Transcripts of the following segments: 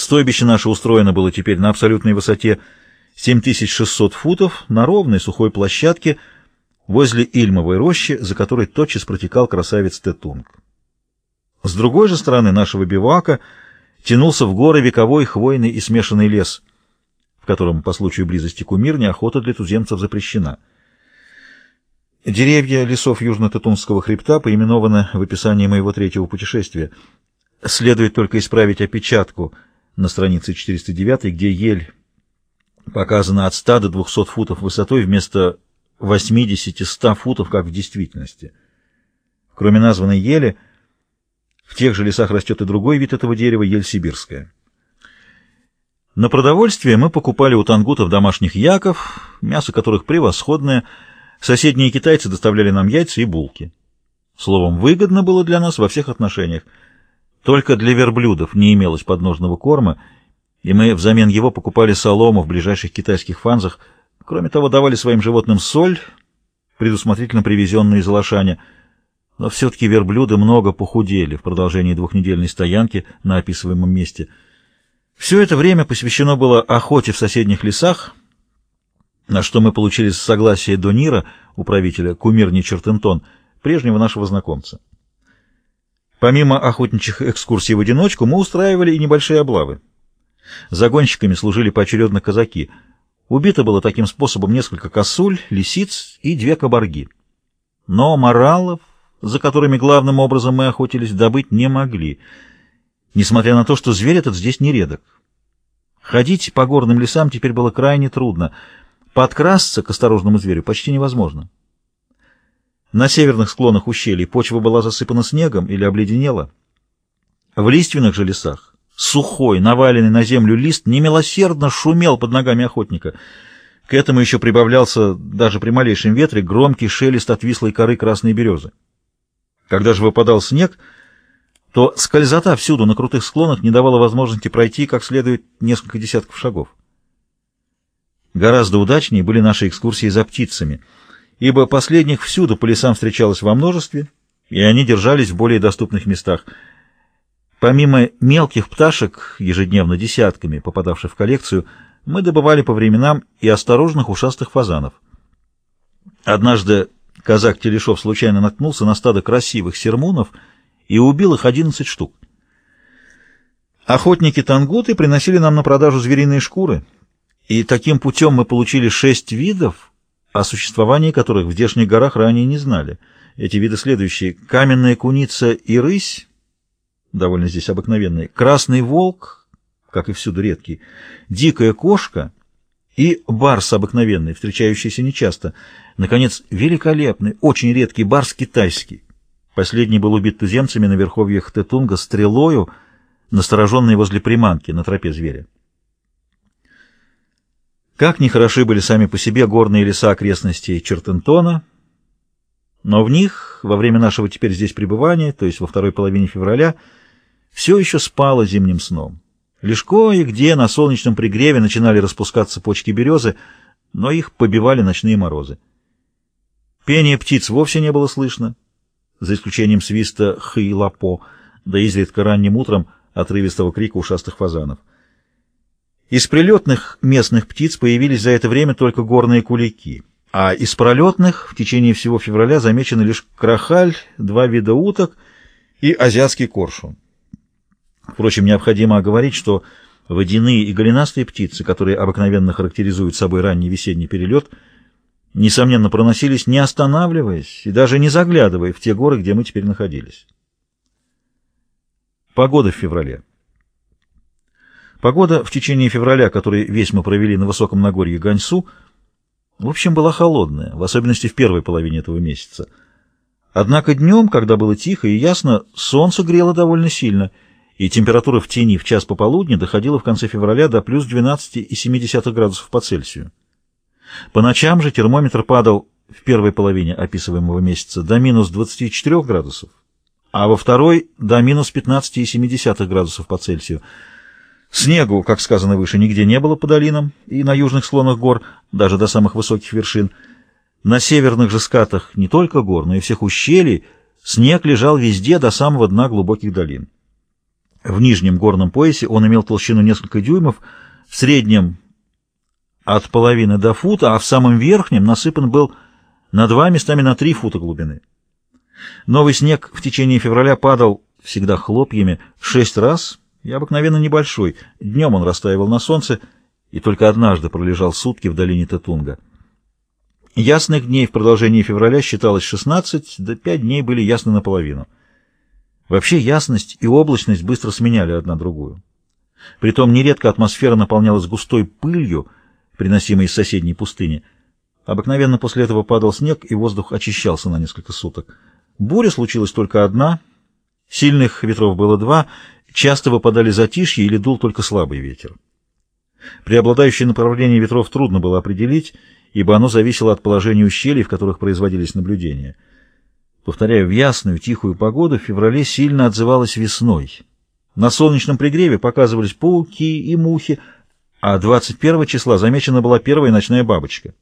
Стойбище наше устроено было теперь на абсолютной высоте 7600 футов на ровной сухой площадке возле Ильмовой рощи, за которой тотчас протекал красавец Тетунг. С другой же стороны нашего бивака тянулся в горы вековой хвойный и смешанный лес, в котором по случаю близости кумирни охота для туземцев запрещена. Деревья лесов Южно-Татунского хребта поименованы в описании моего третьего путешествия. Следует только исправить опечатку на странице 409, где ель показана от 100 до 200 футов высотой вместо 80-100 футов, как в действительности. Кроме названной ели, в тех же лесах растет и другой вид этого дерева, ель сибирская. На продовольствие мы покупали у тангутов домашних яков, мясо которых превосходное – Соседние китайцы доставляли нам яйца и булки. Словом, выгодно было для нас во всех отношениях. Только для верблюдов не имелось подножного корма, и мы взамен его покупали солому в ближайших китайских фанзах. Кроме того, давали своим животным соль, предусмотрительно привезенную из Лошаня. Но все-таки верблюды много похудели в продолжении двухнедельной стоянки на описываемом месте. Все это время посвящено было охоте в соседних лесах, на что мы получили согласие Донира, управителя кумирни Чертентон, прежнего нашего знакомца. Помимо охотничьих экскурсий в одиночку, мы устраивали и небольшие облавы. Загонщиками служили поочередно казаки. Убито было таким способом несколько косуль, лисиц и две кабарги. Но моралов, за которыми главным образом мы охотились, добыть не могли, несмотря на то, что зверь этот здесь нередок. Ходить по горным лесам теперь было крайне трудно — Подкрасться к осторожному зверю почти невозможно. На северных склонах ущелий почва была засыпана снегом или обледенела. В лиственных же лесах сухой, наваленный на землю лист немилосердно шумел под ногами охотника. К этому еще прибавлялся даже при малейшем ветре громкий шелест отвислой коры красной березы. Когда же выпадал снег, то скользота всюду на крутых склонах не давала возможности пройти как следует несколько десятков шагов. Гораздо удачнее были наши экскурсии за птицами, ибо последних всюду по лесам встречалось во множестве, и они держались в более доступных местах. Помимо мелких пташек, ежедневно десятками попадавших в коллекцию, мы добывали по временам и осторожных ушастых фазанов. Однажды казак Телешов случайно наткнулся на стадо красивых сермунов и убил их одиннадцать штук. Охотники тангуты приносили нам на продажу звериные шкуры — и таким путем мы получили шесть видов, о существовании которых в здешних горах ранее не знали. Эти виды следующие. Каменная куница и рысь, довольно здесь обыкновенные, красный волк, как и всюду редкий, дикая кошка и барс обыкновенный, встречающийся нечасто. Наконец, великолепный, очень редкий барс китайский. Последний был убит туземцами на верховьях Тетунга стрелою, настороженной возле приманки на тропе зверя. Как нехороши были сами по себе горные леса окрестностей Чертентона, но в них во время нашего теперь здесь пребывания, то есть во второй половине февраля, все еще спало зимним сном. Лишь кое-где на солнечном пригреве начинали распускаться почки березы, но их побивали ночные морозы. Пение птиц вовсе не было слышно, за исключением свиста хы-лапо, да изредка ранним утром отрывистого крика ушастых фазанов. Из прилетных местных птиц появились за это время только горные кулики, а из пролетных в течение всего февраля замечены лишь крахаль, два вида уток и азиатский коршун. Впрочем, необходимо оговорить, что водяные и голенастые птицы, которые обыкновенно характеризуют собой ранний весенний перелет, несомненно проносились не останавливаясь и даже не заглядывая в те горы, где мы теперь находились. Погода в феврале. Погода в течение февраля, который весь мы провели на высоком Нагорье Ганьсу, в общем, была холодная, в особенности в первой половине этого месяца. Однако днем, когда было тихо и ясно, солнце грело довольно сильно, и температура в тени в час пополудни доходила в конце февраля до плюс 12,7 градусов по Цельсию. По ночам же термометр падал в первой половине описываемого месяца до минус 24 градусов, а во второй до минус 15,7 градусов по Цельсию – Снегу, как сказано выше, нигде не было по долинам и на южных склонах гор, даже до самых высоких вершин. На северных же скатах не только гор, но и всех ущелий снег лежал везде до самого дна глубоких долин. В нижнем горном поясе он имел толщину несколько дюймов, в среднем от половины до фута, а в самом верхнем насыпан был на два местами на три фута глубины. Новый снег в течение февраля падал всегда хлопьями шесть раз и обыкновенно небольшой. Днем он растаивал на солнце и только однажды пролежал сутки в долине Татунга. Ясных дней в продолжении февраля считалось 16, да 5 дней были ясны наполовину. Вообще ясность и облачность быстро сменяли одна другую. Притом нередко атмосфера наполнялась густой пылью, приносимой из соседней пустыни. Обыкновенно после этого падал снег, и воздух очищался на несколько суток. Буря случилась только одна, сильных ветров было два, часто выпадали затишье или дул только слабый ветер. Преобладающее направление ветров трудно было определить, ибо оно зависело от положения ущелий, в которых производились наблюдения. Повторяю, в ясную, тихую погоду в феврале сильно отзывалось весной. На солнечном пригреве показывались пауки и мухи, а 21 числа замечена была первая ночная бабочка.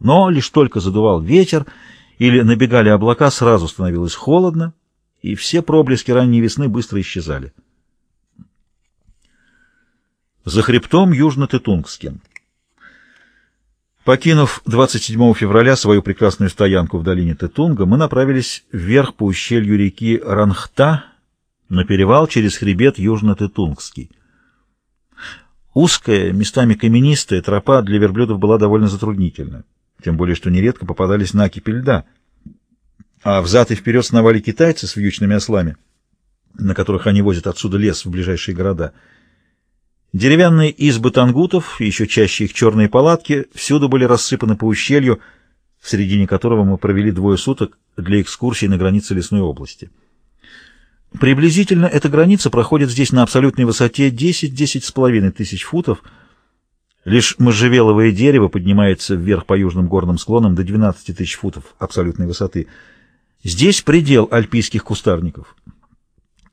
Но лишь только задувал ветер или набегали облака, сразу становилось холодно, и все проблески ранней весны быстро исчезали. За хребтом южно-тетунгским. Покинув 27 февраля свою прекрасную стоянку в долине Тетунга, мы направились вверх по ущелью реки Ранхта на перевал через хребет Южно-Тетунгский. Узкая, местами каменистая тропа для верблюдов была довольно затруднительна, тем более что нередко попадались накипи льда, а взад и вперед сновали китайцы с вьючными ослами, на которых они возят отсюда лес в ближайшие города — Деревянные избы тангутов еще чаще их черные палатки всюду были рассыпаны по ущелью, в середине которого мы провели двое суток для экскурсии на границе лесной области. Приблизительно эта граница проходит здесь на абсолютной высоте 10-10,5 тысяч футов. Лишь можжевеловое дерево поднимается вверх по южным горным склонам до 12 тысяч футов абсолютной высоты. Здесь предел альпийских кустарников.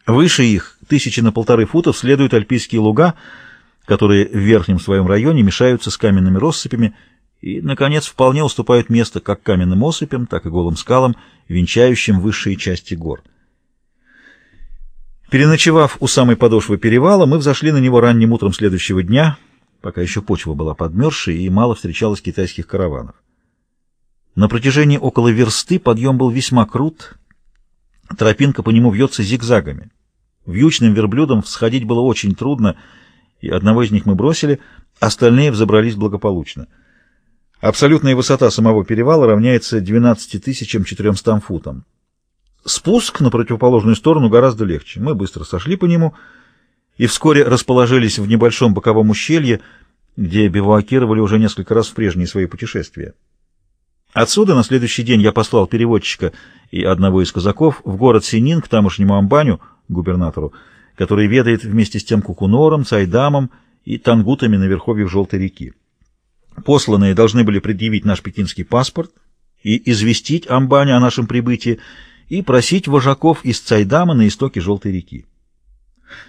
Выше их, тысячи на полторы футов, следуют альпийские луга — которые в верхнем своем районе мешаются с каменными россыпями и, наконец, вполне уступают место как каменным осыпям, так и голым скалам, венчающим высшие части гор. Переночевав у самой подошвы перевала, мы взошли на него ранним утром следующего дня, пока еще почва была подмерзшей и мало встречалось китайских караванов. На протяжении около версты подъем был весьма крут, тропинка по нему вьется зигзагами. Вьючным верблюдам всходить было очень трудно, и одного из них мы бросили, остальные взобрались благополучно. Абсолютная высота самого перевала равняется 12 400 футам. Спуск на противоположную сторону гораздо легче. Мы быстро сошли по нему и вскоре расположились в небольшом боковом ущелье, где бивуакировали уже несколько раз в прежние свои путешествия. Отсюда на следующий день я послал переводчика и одного из казаков в город Синин к тамошнему амбаню, губернатору, который ведает вместе с тем Кукунором, Цайдамом и Тангутами на верховьях Желтой реки. Посланные должны были предъявить наш пекинский паспорт и известить Амбане о нашем прибытии и просить вожаков из Цайдама на истоке Желтой реки.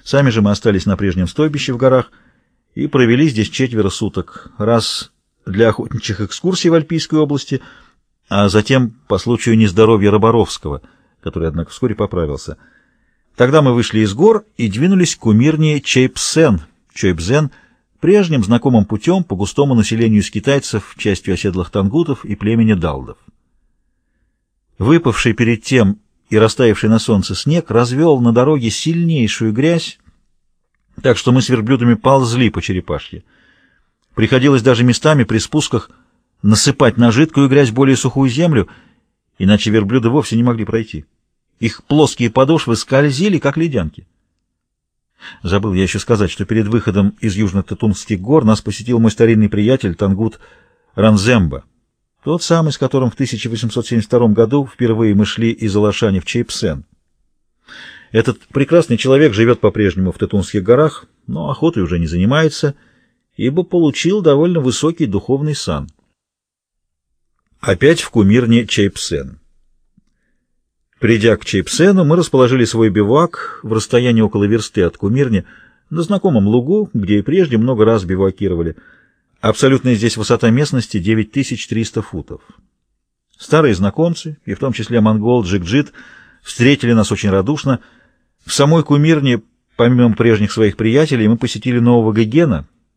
Сами же мы остались на прежнем стойбище в горах и провели здесь четверо суток, раз для охотничьих экскурсий в Альпийской области, а затем по случаю нездоровья Роборовского, который, однако, вскоре поправился – Тогда мы вышли из гор и двинулись к кумирне Чейпсен, Чойбзен, прежним знакомым путем по густому населению из китайцев, частью оседлых тангутов и племени далдов. Выпавший перед тем и растаявший на солнце снег развел на дороге сильнейшую грязь, так что мы с верблюдами ползли по черепашье. Приходилось даже местами при спусках насыпать на жидкую грязь более сухую землю, иначе верблюды вовсе не могли пройти. Их плоские подошвы скользили, как ледянки. Забыл я еще сказать, что перед выходом из южно-татунских гор нас посетил мой старинный приятель Тангут Ранземба, тот самый, с которым в 1872 году впервые мы шли из Алашани в Чейпсен. Этот прекрасный человек живет по-прежнему в Татунских горах, но охотой уже не занимается, ибо получил довольно высокий духовный сан. Опять в кумирне Чейпсен. Придя к Чейпсену, мы расположили свой бивак в расстоянии около версты от Кумирни, на знакомом лугу, где и прежде много раз бивакировали. Абсолютная здесь высота местности 9300 футов. Старые знакомцы, и в том числе монгол Джикджит, встретили нас очень радушно. В самой Кумирне Помимо прежних своих приятелей, мы посетили нового Гогена,